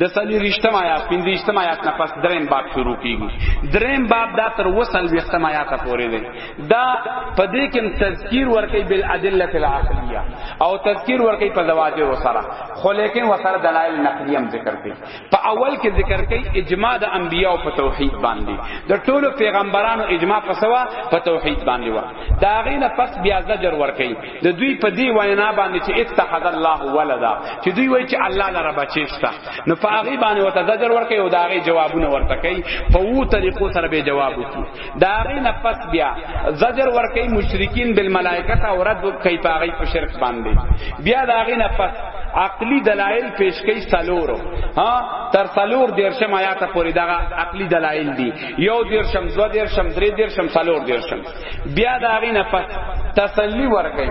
د سلی رښتم آیات پنځه رښتم آیات نه پس دریم باب شروع کیږي دریم باب دا تر وصل رښتم آیات پورې دی دا پدې کې تذکیر ورکې بل ادله العقلیه او تذکیر ورکې په زواج او سره خو لیکن وسره دلایل نقلیه هم ذکر کړي په اول کې ذکر کړي اجماع د انبیاء په توحید باندې د ټولو پیغمبرانو اجماع په سوا په توحید باندې و دا غینه پس بیا زجر ورکې د دوی په دی وینا باندې چې اتخذ الله ولدا چې دوی وایي چې الله لره بچی شته نو په هغه باندې وته زجر ورکړي او دا هغه جوابونه ورته کوي په وو طریقو سره به جواب وکړي دا هغه نه پس بیا زجر ورکړي مشرکین بالملائکه او رد کوي په هغه په شرک باندې بیا دا هغه نه پس عقلی دلائل پیش کوي سلورو ها تر سلور دیرشم آیات پورې دا عقلی دلائل دي یو دیرشم دو دیرشم درې دیرشم سلور دیرشم بیا دا غي نه پس تسلی ورکړي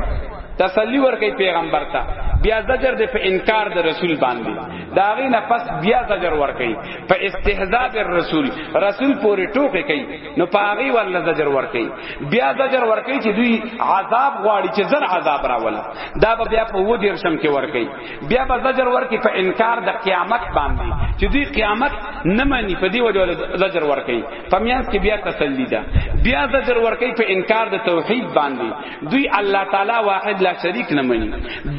تسلی ورکړي پیغمبر ته بیا زجر دی په انکار د رسول باندې دا غي نه پس بیا زجر ورکړي په استهزاء بالرسول رسول پوری ټوکې کوي نو پاغي ول زجر ورکړي بیا زجر ورکړي چې دوی عذاب غواړي چې زر عذاب راول دا بیا په و دیر شم کې ورکړي بیا به زجر ورکی په انکار د قیامت باندې چې دوی قیامت نه مانی په دې وجه زجر ورکی په میانس کې بیا تسلی ده بیا زجر ورکی په انکار د توحید باندې دوی الله تعالی واحد لا شریک نه مانی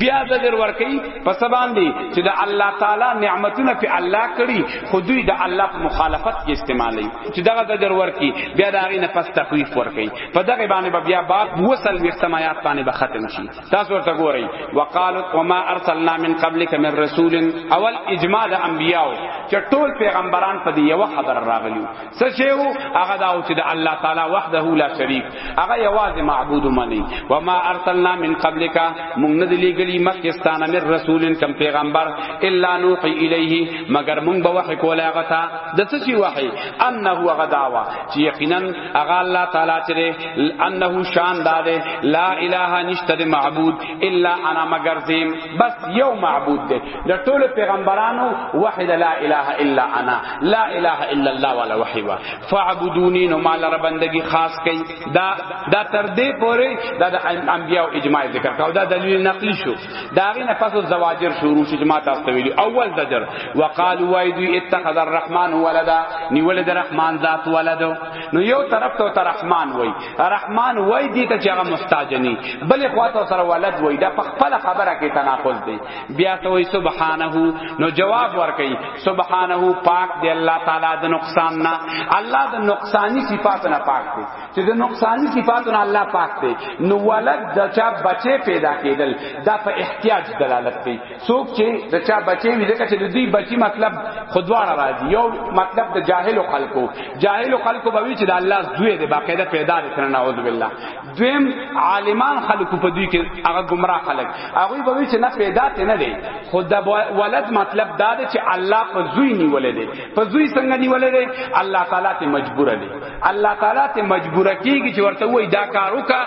بیا زجر ورکی په سبان دی چې د الله تعالی نعمتونه په الله کړی خو دوی د الله په مخالفت کې استعمالي چې دغه زجر ورکی بیا دا غي نه پس تخویف ورکی په دغه باندې بیا باب وصل وختمات باندې به ختم شي تاسو ورته ګورئ وقالت وما ارسلنا من قبلك من رسول اول اجماع د انبیاء چې ټول پیغمبران په دی یو خبر راغلیو څه شیو هغه دا چې د الله تعالی وحده لا شریک هغه یوازې معبود منی وما ارسلنا من قبلك مونږ نه لګلی مخکستانه من رسول کم پیغمبر الا نوحي الیه مگر مونږ به وحی کوله هغه ته د څه شی وحی انه هو غداوا چې یقینا اغا الله تعالی چې انه شان داده لا اله نشته معبود الا انا مگر زم بس یو معبود ده د ټول پیغمبرانو واحد لا اله الا انا لا اله الا الله ولا وحی وا فعبدونی نو مال رب بندگی خاص کئ دا دا تر دې پورې دا د انبیاء اجماع ذکر کاو دا دلیل نقلی شو دا غي نه پس زواجر شروع شي جماعت تاسو ویلي اول زجر وقالوا وایدی اتخذ الرحمن ولدا نیول د رحمان ذات ولد نو یو طرف ته تر رحمان وای رحمان وای دي ته چې هغه مستاجنی بل خواته سره ولد وای دا په خپل خبره کې تناقض دی بیا ته وای سبحانه نو جواب ورکړي سبحانه پاک دی الله تعالی د نقصان نه الله د نقصانی صفات نه پاک دی چې د نقصانی صفاتونه الله پاک دی نو ولد د چا بچي پیدا کېدل دا په احتیاج دلالت کوي څوک چې د چا بچي وي ځکه چې د دې بچي مطلب خودوار راځي یو مطلب د جاهل خلکو جاهل خلکو به وی چې د الله زوی دی باقاعده پیدا دي کنه نعوذ بالله دویم عالمان خلکو په دې کې هغه گمراه خلک هغه به وی چې نه پیدا ته نه دی خود ولد مطلب دا دی چې الله په زوی نیولې دی په زوی څنګه نیولې دی الله تعالی ته مجبور دی الله تعالی ته مجبور کیږي چې ورته وای دا کار وکا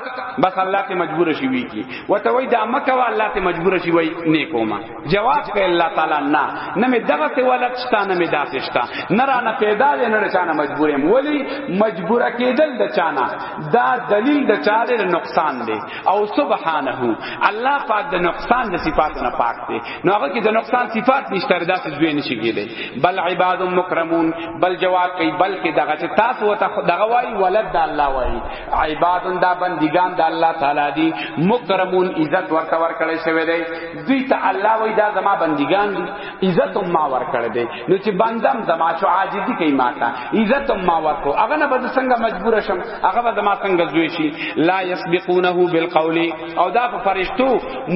بس الله ته مجبور شي وی کی ورته وای دا مکه وا الله ته مجبور شي وای نه کوما جواب کوي الله تعالی نه نه می دغه ته ولت شتا نه می داسې شتا نه را نه پیدا دې نه چانه مجبورم ولی مجبور کېدل د چانه دا دلیل د چاره نقصان دی او سبحانه الله پاک د نقصان د صفات نه پاک دی نو هغه کې د نقصان صفات نشته ردا چې دوی نشي کېدای بل عباد مکرمون بل جواب کوي بلکې دغه چې تاسو وته دغه وای ولد د الله وای عباد دا بندگان د الله تعالی دي مکرمون عزت ورته ورکړی شوی دی دوی ته الله وای دا زما بندگان دي عزت ما ورکړی دی نو چې بندم زما شو عاجزي کوي ماته عزت ما ورکو هغه نه بد څنګه مجبور شم هغه به زما څنګه زوی شي لا يسبقونه بالقول او دا په فرشتو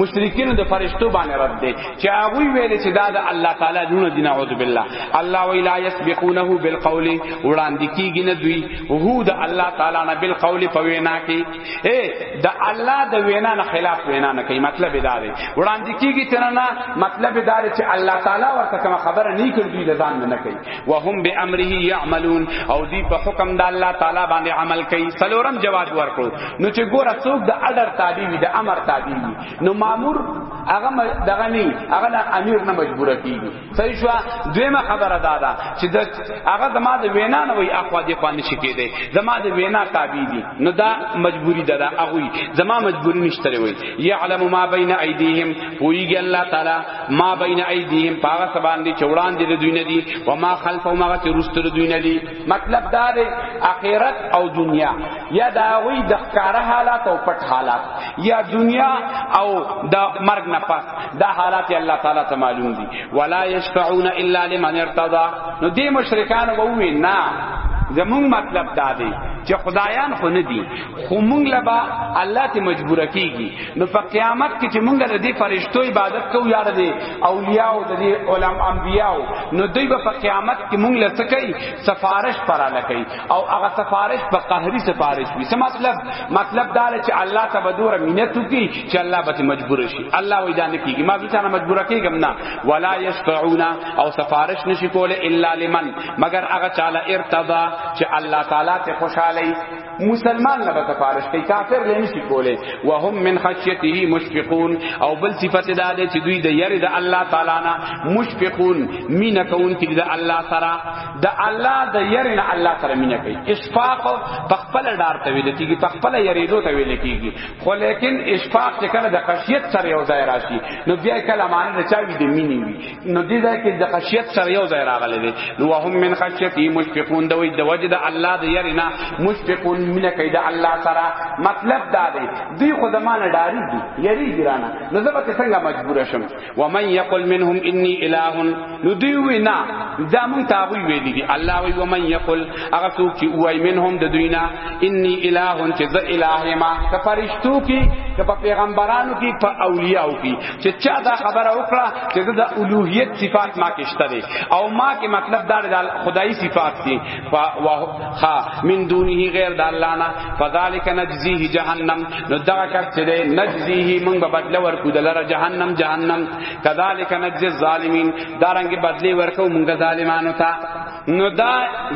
مشرکین د فرشتو باندې رد دی چې هغه ویل چې دا د الله تعالی دونه دین اعوذ بالله الله ویلا یسبقونه بالقول وړاندې کیږي نه دوی هو د الله تعالی نه بالقول په وینا کې اے د الله د وینا نه خلاف وینا نه کوي مطلب دا دی وړاندې کیږي تر نه مطلب دا دی چې الله تعالی ورته کوم خبره نه کوي د ځان نه کوي وهم بامره يعملون او دی په حکم د الله تعالی باندې عمل کوي سلورم جواب ورکړو نو چې ګوره څوک د اډر تابع وي د امر تابع وي نو مامور هغه دغه نه هغه د امیر نه مجبور کیږي صحیح شو دویمه خبره دا ده چې د هغه زما د وینا نه وي اخوا دې پانی شي کېده زما د وینا تابع دي نو دا مجبوری ده دا هغه زما مجبوری نشته وي يعلم ما بين ايديهم پويږي الله تعالی ما بین ایدیهم پاغه سبان دی چوڑان دی دوی نه دی و ما خلفهم هغه چې روستر دوی نه دی مطلب دا دی اخرت او دنیا یا دا وی د ښکارا حالات او پټ حالات یا دنیا او د مرګ نه پس دا حالات الله تعالی ته معلوم دی ولا یشفعون الا لمن ارتضى نو دی مشرکان وو نه زمون مطلب دا دی چې خدایان خو نه دي خو مونږ لبا الله ته مجبور کیږي نو په قیامت کې چې مونږ د دې فرشتو عبادت کوو یا د اولیاء او د علماء انبیاء نو دوی به په قیامت کې مونږ لته کوي سفارش پر لکې او هغه سفارش په قهري سفارش وي څه مطلب مطلب دا چې الله ته بدور مينت کی چې الله به مجبور شي الله وې ځان کیږي ما ځکه نه مجبور کیږم نه ولا یشفعون او سفارش نشي کوله الا لمن مگر هغه چاله ارتضا چې الله تعالی ته خوشاله مسلمان نه بس پارش کوي کافر لې نشي کولای وهم من خشيته مشفقون او بل صفت دا ده چې دوی د یری د الله تعالی نه مشفقون مینا کون کې د الله سره د الله د یری نه الله سره مینا کوي اشفاق په خپل ډار ته ویل کیږي په خپل یری دوه ته ویل کیږي خو لیکن اشفاق چې کله د خشیت سره یو ځای راشي نو بیا کله معنی نه چاوي د مینې وي نو دې ځای کې د خشیت سره یو ځای راغلی دی نو وهم من خشیتی مشفقون دوی د وجد الله د یرینا مشفقون من کید الله سره مطلب دا دی دوی خو زمانه ډاری دي یری ګرانه نو زه به څنګه مجبور شم و من یقل منهم انی الہ نو دوی وینا دا مون تاوی ویل دي الله وی و من یقل هغه څوک چې وای منهم د دوی نه انی الہ چې زه الہ ما کفرشتو کی کپ پیغمبرانو کی په اولیاء کی چې چا دا خبره وکړه چې د الوهیت صفات ما کې شته دي او ما کې مطلب دا د خدای صفات دي ها من دونه غیر د الله نه فذلک نجزیه جهنم نو دا کار چې دی نجزیه موږ به بدله ورکو د لره جهنم جهنم کذالک نجز الظالمین دا رنګ بدلی ورکو موږ ظالمانو ته نو دا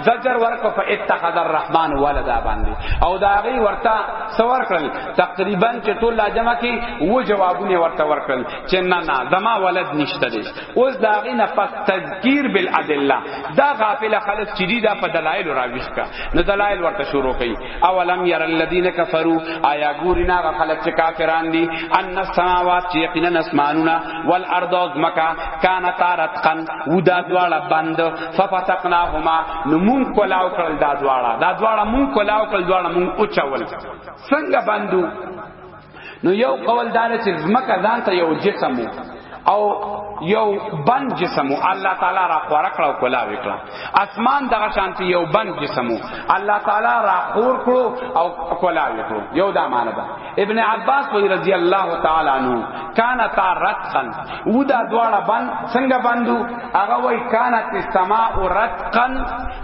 زجر ورکو په اتخذ الرحمن ولدا باندې او دا غي ورته سوار کړل تقریبا چې ټول جمع کی و جوابونه ورته ورکړل چې نه نه دما ولد نشته دي اوس دا غي نه پس تذکیر بالادله دا غافل خلق چې دي دا په دلایل راويش کا نو دلایل ورته شروع کړي اولم ير الذين كفروا آیا ګورینا غ خلق چې کافران دي ان السماوات یقینا اسمانونه والارض ازمکا کان تارتقن و دا دواړه بند ففتقناهما نو مون کولاو کړل دا دواړه دا دواړه مون کولاو کړل دواړه مون اوچول څنګه بندو نو یو قول دار چې زمکه ځان ته یو جسم او یو بند جسم الله تعالی را خور کړو کولا وکړه اسمان دغه شانتی یو بند جسم الله تعالی را خور کړو او کولا وکړو یو دا معنی ده ابن عباس وی رضی الله تعالی عنہ کان تا رتقن و دا دواړه بن څنګه بندو هغه وی کان السماء رتقن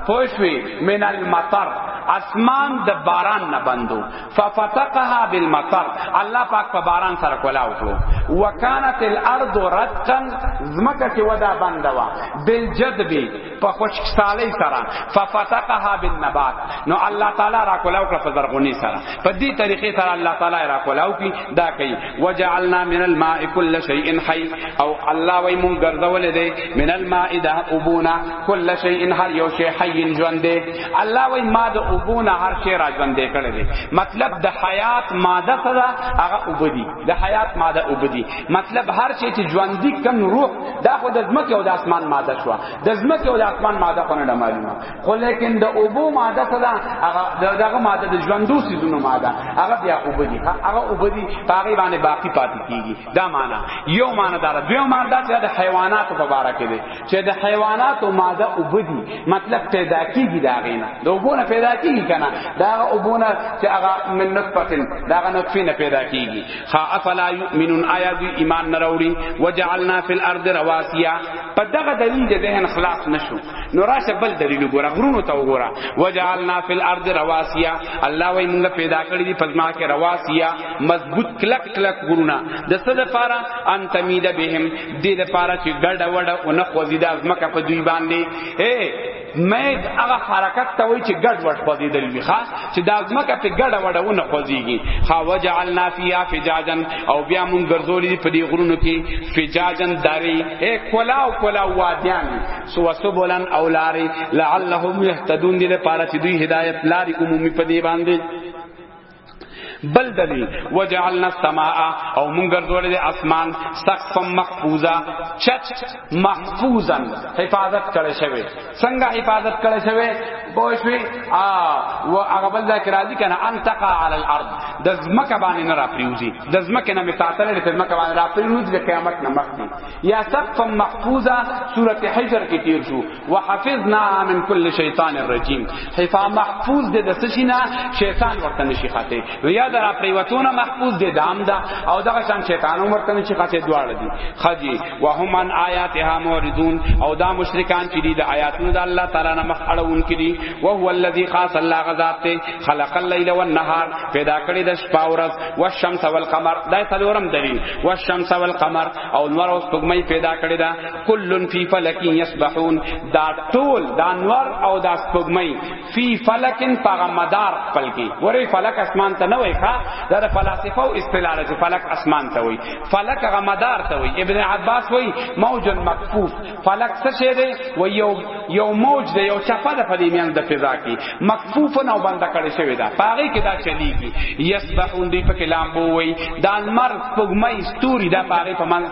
پوښوی من المطر اسمان د باران نه بندو ففتقها بالمطر الله پاک په باران سره کولا وکړو وکانت الارض رتقا زمکه کې ودا بندوا بالجدب په خوشحالي سره ففتقها بالنبات نو الله تعالی را کولاو کړ په زرغونی سره په دې طریقې سره الله تعالی را کولاو کی دا کوي وجعلنا من الماء كل شيء حي او الله وای مون ګرځول دې من الماء ده ابونا كل شيء هر یو شی حي ژوند دې الله وای ما د ابونا هر شی را ژوند دې کړل دې مطلب د حیات ماده سره هغه وبدي د حیات ماده وبدي مطلب هر شی چې ژوند دې کم روح دا خو د زمکه او د اسمان ماده شو د زمکه او د اسمان ماده خو نه معلومه خو لیکن د اوبو ماده صدا هغه دغه ماده د ژوندو سيزونو ماده هغه بیا اوبو دي هغه اوبو دي هغه باندې باقی پاتې کیږي دا معنا یو معنا دا دوی معنا دا چې د حیواناتو په اړه کې دي چې د حیواناتو ماده اوبو دي مطلب پیدا کیږي دا غینه د اوبو نه پیدا کیږي کنه دا اوبو نه چې هغه من نطفه دا غنطفه نه پیدا کیږي خا افلا یؤمنون آیا دوی ایمان نه راوړي وجعلنا فی الارض رواسیا په دغه دلیل د ذهن خلاص نشو نو راشه بل دلیل وګوره غرونو ته وګوره وجعلنا فی الارض رواسیا الله وای موږ پیدا کړی دی پزما کې رواسیا مضبوط کلک کلک غرونه د څه لپاره ان تمیده بهم دې لپاره چې ګډه وډه اون خوځیدا ځمکه په دوی باندې اے مید هغه حرکت ته وای چې ګډ وډ خوځیدل وی ښا چې دا ځمکه په ګډه وډونه خوځیږي خا وجعلنا فیها فجاجا او بیا مون ګرځولې په دې غرونو کې فجاجا داری اے کولا او کولا وادیان سو سبولن او لاری لعلهم یهتدون دې لپاره چې دوی هدایت لاري عمومي په دې باندې بل دلیل وجعلنا السماء او مونږ ګرځولې د اسمان سقف محفوظا چت محفوظا حفاظت کړی شوی څنګه حفاظت کړی شوی بوشوی ا و هغه بل ذکر راځي کنه ان تقع علی الارض د زمکه باندې نه راپریوزی د زمکه نه متاتل د زمکه باندې راپریوز د قیامت نه مخکې یا سقف محفوظا سورته حجر کې تیر شو وحفظنا من كل شیطان الرجیم حفا محفوظ دې د سشینا شیطان ورته نشي خاطه نو یاد را پریوتونه محفوظ دې دام دا او دغه شان شیطان ورته نشي خاطه دواړه دي خدي وهم عن آیاتها موردون او دا مشرکان چې دي د آیاتونو د الله تعالی نه مخ اړون کړي او هو الذی خاص الله غذات ته خلق الليل والنهار پیدا کړی د شپه او ورځ والشمس والقمر دا څلورم دلیل والشمس والقمر او نور او سپوږمۍ پیدا کړی دا کلن فی فلک یسبحون دا ټول دا انوار او دا سپوږمۍ فی فلکن پاغه مدار خپل کی وری فلک اسمان ته نه وای ښا دا د فلسفه او اصطلاح چې فلک اسمان ته وای فلک هغه مدار ته وای ابن عباس وای موج مکفوف فلک څه شه دی و یو یو موج دی یو چپه د پدې میان د فضا کی مکفوف نه بند کړي شوی دا پاغه کی دا چلیږي یسبحون دی په کلام بو وای دا انمر سپوږمۍ ستوري دا پاغه په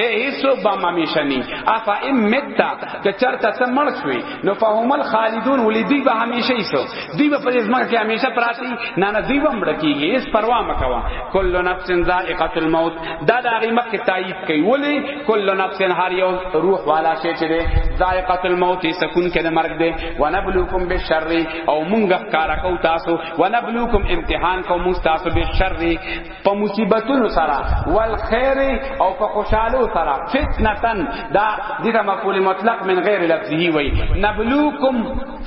اے ایسو با ممیشنی افا ام متا که چرتا ته مړ شوی نو فهم الخالدون ولی دی به همیشه ایسو دی به په ځما کې همیشه پراتی نه نه دی به مړ کیږي اس پروا مکوا کل نفس ذائقه الموت دا دا غیمه کې تایید کوي ولی کل نفس هر یو روح والا شی چې دی ذائقه الموت سکون کې د مرګ دی ونبلوکم بالشر او مونږه کارا کو تاسو ونبلوکم امتحان کو مستاسو بالشر په مصیبتونو سره والخير او په خوشاله سره فتنتن دا دغه مفعول مطلق من غیر لفظه وی نبلوکم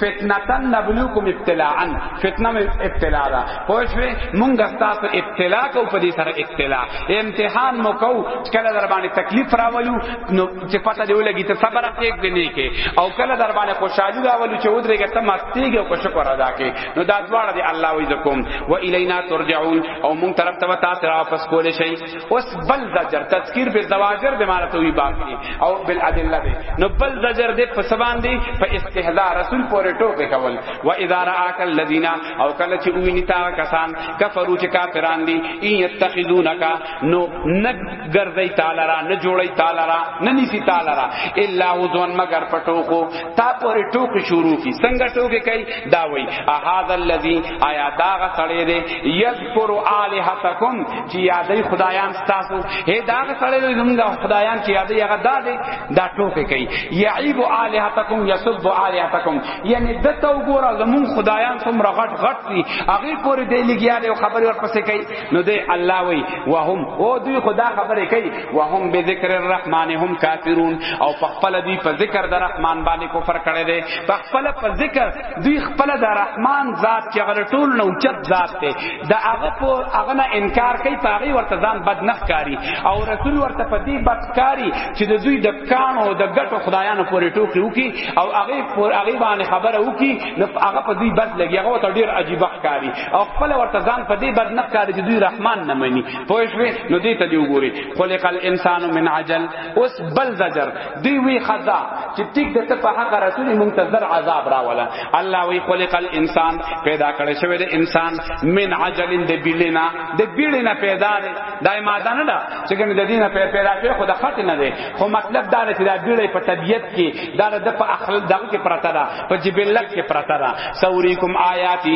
فتنتن نبلوکم ابتلاء فتنه ابتلاء دا پوښوي مونږ تاسو ابتلاء کو په دې سره ابتلاء امتحان مو کو کله در باندې تکلیف راولو نو چې پته دی ولګي ته صبر کېږي نه کې او کله در باندې خوشاله راولو چې ودرېږي ته مستیږي او شکر ادا کې نو دا دواړه دی الله وی زکوم و الینا ترجعون او مون طرف ته تاسو را واپس کولې شي اوس بل زجر تذکیر به زواجر به مارا توي باقی او بل ادله به نو بل زجر دې په سبان دی په استهزاء رسول پورې ټوکې کول و اذا راک الذین او کله چې ویني تا کسان کفرو چې کافران دي ان یتخذونک نو نه ګرځي تعالی را نه جوړي تعالی را نه نسی تعالی را الا هو ځون مگر پټو کو تا پورې ټوکې شروع کی څنګه ټوکې کوي دا وی اهذا الذی آیا دا غ سړی دی یذکر الہتکم چې یادې خدایان تاسو هی دا غ سړی دی زموږ خدایان چې یادې هغه دا دی دا ټوکې کوي یعیب الہتکم یسب الہتکم یعنی دته وګوره زموږ خدایان څومره غټ غټ دي هغه پورې دی لګیا دی خبرې ورپسې کوي نو دی الله وی وهم او دوی خدا خبره کوي وهم به ذکر الرحمن هم کافرون او خپل دوی په ذکر د رحمان باندې کفر کړي دي خپل په ذکر دوی خپل د رحمان ذات کې غل ټول نو چت ذات ته د هغه په هغه نه انکار کوي پاغي ورته ځان بدنخکاری او رسول ورته په دې بدکاری چې د دوی د کانو د ګټو خدایانو پورې ټوکی وکي او هغه پر هغه باندې خبره وکي نو هغه په دې بد لګي هغه ته ډیر عجیب ښکاری او خپل ورته ځان په دې بد نه کاری چې دوی رحمان نه مني پوه شوې نو دې ته دی وګوري خلق الانسان من عجل اوس بل زجر دی وی خدا چې ټیک د ته په حق رسول منتظر عذاب راولا الله وی خلق الانسان پیدا کړی شوی د انسان من عجل د بیلینا د بیلینا پیدا دی دای ماده نه ده چې ګنې د دینه پیدا شوی خو د خط نه دی خو مطلب دا دی چې دا بیلی په طبیعت کې دا د په اخلاق دغه کې پرته ده په جبلت کې پرته ده سوریکم آیاتی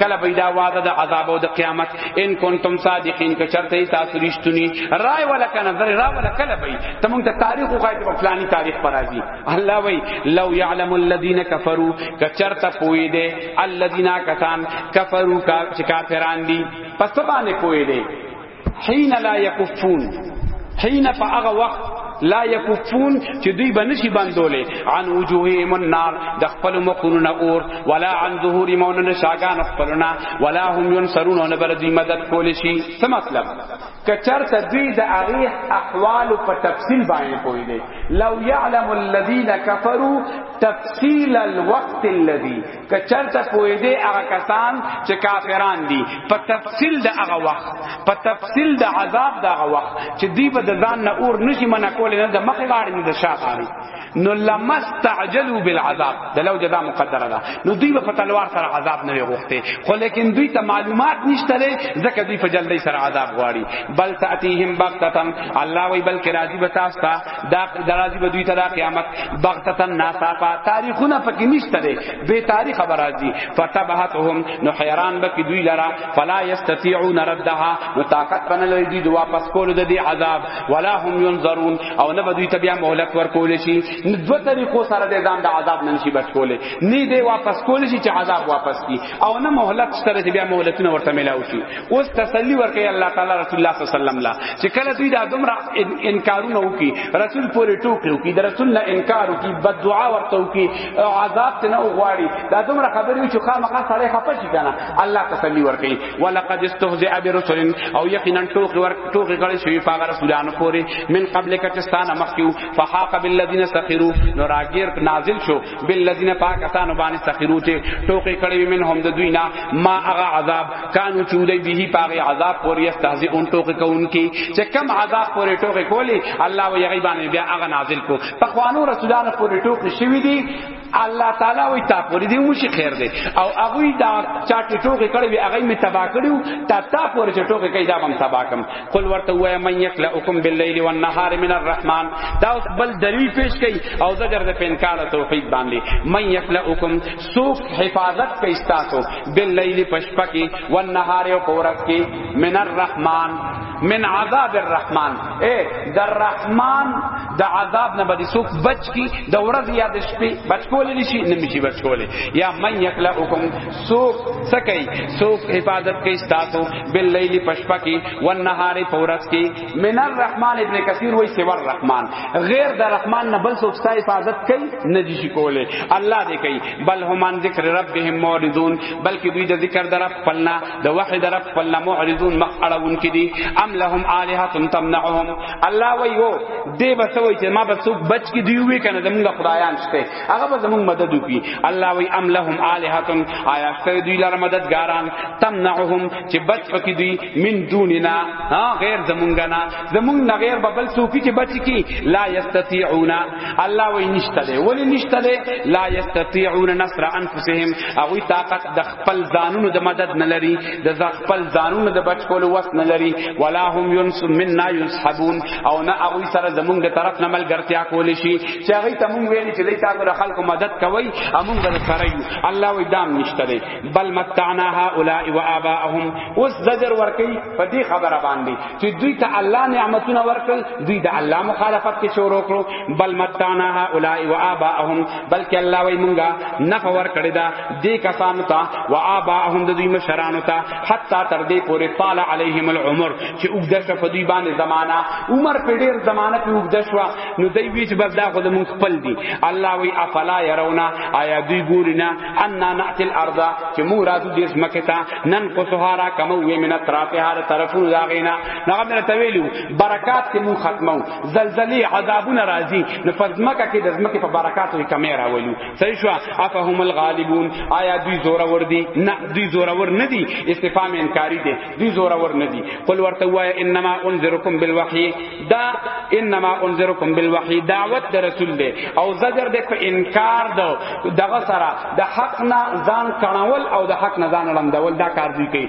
کله پیدا وعده د عذاب او د قیامت ان کنتم صادقین که چرته تاسو رښتونی رای ولا کنه در را ولا کله بی ته مونږ ته تاریخ خو په فلانی تاریخ پر راځي الله وی لو یعلم الذین کفروا که چرته پوی دے الذین کسان کفروا کا کافران دی پس باندې پوی دے حين لا يكفون حين فاغه وقت لا یکفون چې دوی به نشي بندولې عن وجوههم النار د خپل مخونو اور ولا عن ظهور مونن شاګان خپلنا ولا هم ينصرون نه بل دوی مدد کول شي څه مطلب کچر ته دوی د هغه احوال په تفصیل باندې کوي دي لو يعلم الذين كفروا تفصيل الوقت الذي که چرته پوی دی هغه کسان چې کافران دي په تفصیل د هغه وخت په تفصیل د عذاب د هغه وخت چې دی به د ځان نه اور نشي منع کول نه د مخې غاړې نه د شا غاړې نو لمستعجلوا بالعذاب د لو جزاء مقدره ده نو دوی په تلوار سره عذاب نه غوښته خو لیکن دوی ته معلومات نشته لري ځکه دوی په جلدی سره عذاب غواړي بل تاتيهم بغتتن الله وی بلکې راضی بتاستا دا درازي به دوی ته دا قیامت بغتتن ناصافا تاریخونه پکې نشته دی به تاریخ خبر راځي فتبهتهم نو حیران به دوی لرا فلا یستطيعون ردها نو طاقت بنل لري دوی واپس کول د دې عذاب ولا هم ينظرون او نه به دوی ته بیا مهلت ورکول شي دو طریقو سره د دام د عذاب نن شي بچ کولې نه دی واپس کول شي چې عذاب واپس کی او نه مهلت سره چې بیا مهلتونه ورته ملاو شي اوس تسلی ورکړي الله تعالی رسول الله صلی الله علیه وسلم لا چې کله دوی دا دومره انکارونه وکي رسول پورې ټوکې وکي د رسول نه انکار وکي بد دعا ورته وکي عذاب ته نه وغواړي دا دومره خبرې وي چې خامخا سړی خپه شي کنه الله تسلی ورکړي ولقد استهزئ برسل او یقینا ټوکې ور ټوکې کړي شوی فقره رسولانو پورې من قبل کچستان مخکیو فحاق بالذین سخروا نو راګیر نازل شو بالذین پاکستان باندې سخیرو چې ټوکې کړې منهم د دوی نه ما هغه عذاب کانو چودې به پاغه عذاب پورې استهزئون ټوکې کوونکې چې کم عذاب پورې ټوکې کولی الله و یغی باندې بیا هغه نازل کو په خوانو رسولانو پورې ټوکې شوې دي الله تعالی وی تا پوری دی وشي خیر دی او هغه دا چاټی ټوګه کړي وی هغه می تبا کړیو تا تا پوری چې ټوګه کوي دا هم تبا کم قل ورته وای من یکلکم باللیل والنهار من الرحمن دا بل دلیل پیش کړي او زجر د پینکاله توحید باندې من یکلکم سوق حفاظت کوي تاسو باللیل پشپا کی والنهار او پورک کی من الرحمن من عذاب الرحمن اے در رحمان د عذاب نه بدی سوق بچ کی د ورځ یا د شپې بچ کولې نشي نمشي بچ کولې یا من یکلکم سوک سکی سوک حفاظت کی استاسو باللیل پشپا کی والنهار پورس کی من الرحمن ابن کثیر وی سوار الرحمن غیر در رحمان نه بل سوک ستا حفاظت کی نجشی کوله الله دې کوي بل هم عن ذکر ربهم معرضون بلکې دوی د ذکر در خپلنا د وحی در خپلنا معرضون مخ اړون کې دي ام لهم الها تمنعهم الله وی یو دې بسوي چې ما بسوک بچ کې دی وی کنه زمونږ خدایان شته هغه به زمون مدد وکي الله وی ام لهم الہتن آیا شتر دوی لار مددګاران تمنعهم چې بچ پکې دوی من دوننا ها غیر زمونږ نه زمونږ نه غیر ببل سوفي چې بچ کی لا یستطيعون الله وی نشته دی ولی نشته دی لا یستطيعون نصر انفسهم او طاقت د خپل ځانونو د مدد نه لري د خپل ځانونو د بچ کولو وس نه لري ولا هم ينس منا ينسحبون او نه هغه سره زمونږ د طرف نه ملګرتیا کول شي چې هغه ته مونږ ویل چې لیتا غره خلکو مدد کوي امونږ د سره یو الله وی دام نشته دی بل متعنا هؤلاء واباهم اوس زجر ورکی په دې خبره باندې چې دوی ته الله نعمتونه ورکړل دوی د الله مخالفت کې شروع کړو بل متعنا هؤلاء واباهم بلکې الله وی مونږه نفع ورکړی دا دی کسانو ته و آباهم د دوی مشرانو ته حتا تر دې پورې طال علیهم العمر چې وګد شو په دوی باندې زمانہ عمر په ډیر زمانہ په وګد شو نو دوی ویچ بس دا خو مون خپل دی الله وی افلا يرونا آیا دوی ګوري نه ان نعت الارض چې مو راځو دې مکه ته نن کو سهارا کمو وی من اطرافها طرفو داغینا هغه مې ته ویلو برکات کې مو ختمو زلزلې عذابونه راځي نو فزمکه کې د زمکه په برکاتو کې کمه راولو صحیح شو افهم الغالبون آیا دوی زور ور دي نه دوی زور ور نه دي استفهام انکاری دي دوی زور ور نه دي قل ورته وای انما انذرکم بالوحی دا انما انذرکم بالوحی دعوت در رسول دی او زجر دی په انکار دو دغه سره د حق نه ځان کڼول او د حق نه ځان لندول دا کار دی کوي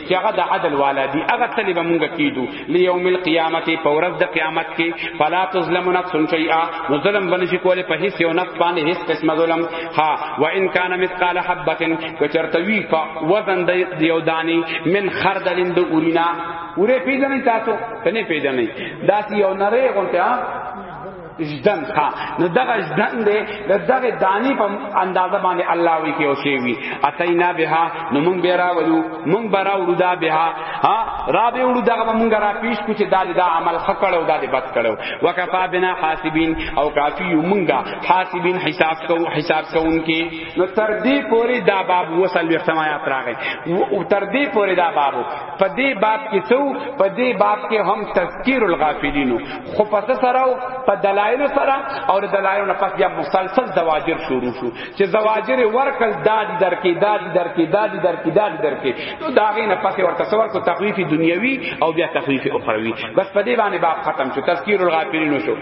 چې هغه د عدل والا دی هغه تلی به مونږ کیدو لیوم القیامت په ورځ د قیامت کې فلا تظلم نفس شیئا نو ظلم بنشي کوله په هیڅ یو نفس باندې هیڅ قسم ظلم ها و ان کان مثقال حبه کچرته وی په وزن د یو دانی من خردل د اورینا اوره پیژنې تاسو کنه پیژنې داسې یو نری غونته جدن ښا نو دغه جدن دی دغه دانی په اندازه باندې الله وی کې او شی وی اتینا بها نو مونږ به راولو مونږ به راولو دا بها ها را به ولو دغه مونږ را پیش کو چې دا دا عمل خکړو دا دې بد کړو وکفا بنا حاسبین او کافی مونږه حاسبین حساب کو حساب کوون کې نو تر دې پوری دا باب وصل اختمایات راغی او تر دې پوری دا باب په دې باب کې څو په دې باب کې هم تذکیر الغافلین خو پس سره او په دلایل سره او د دلایل نه پس بیا مسلسل زواجر شروع شو چې زواجر ورکل داد درکې داد درکې داد درکې داد درکې نو دا غي نه پس ورته سور کو تخویف دنیوي او بیا تخویف اخروی بس په دې باندې باب ختم شو تذکیر الغافلین شو